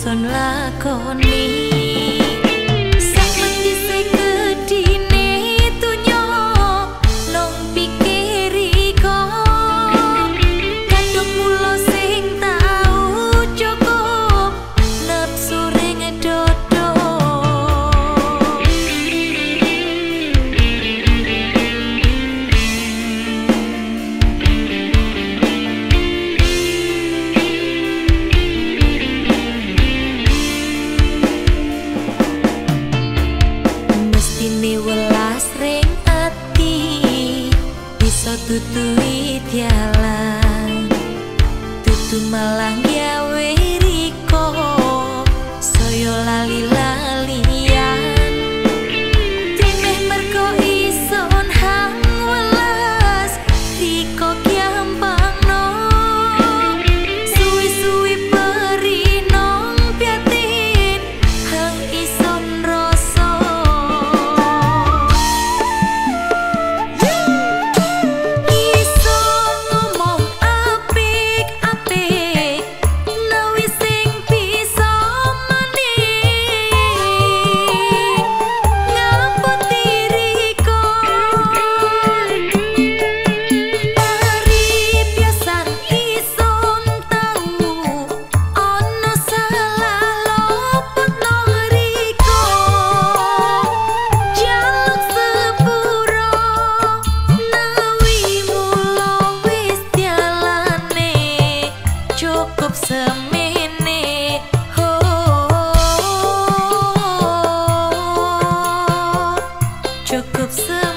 ส่วนลาก่อนนี้ tutui tialan tutu malang gawe cukup se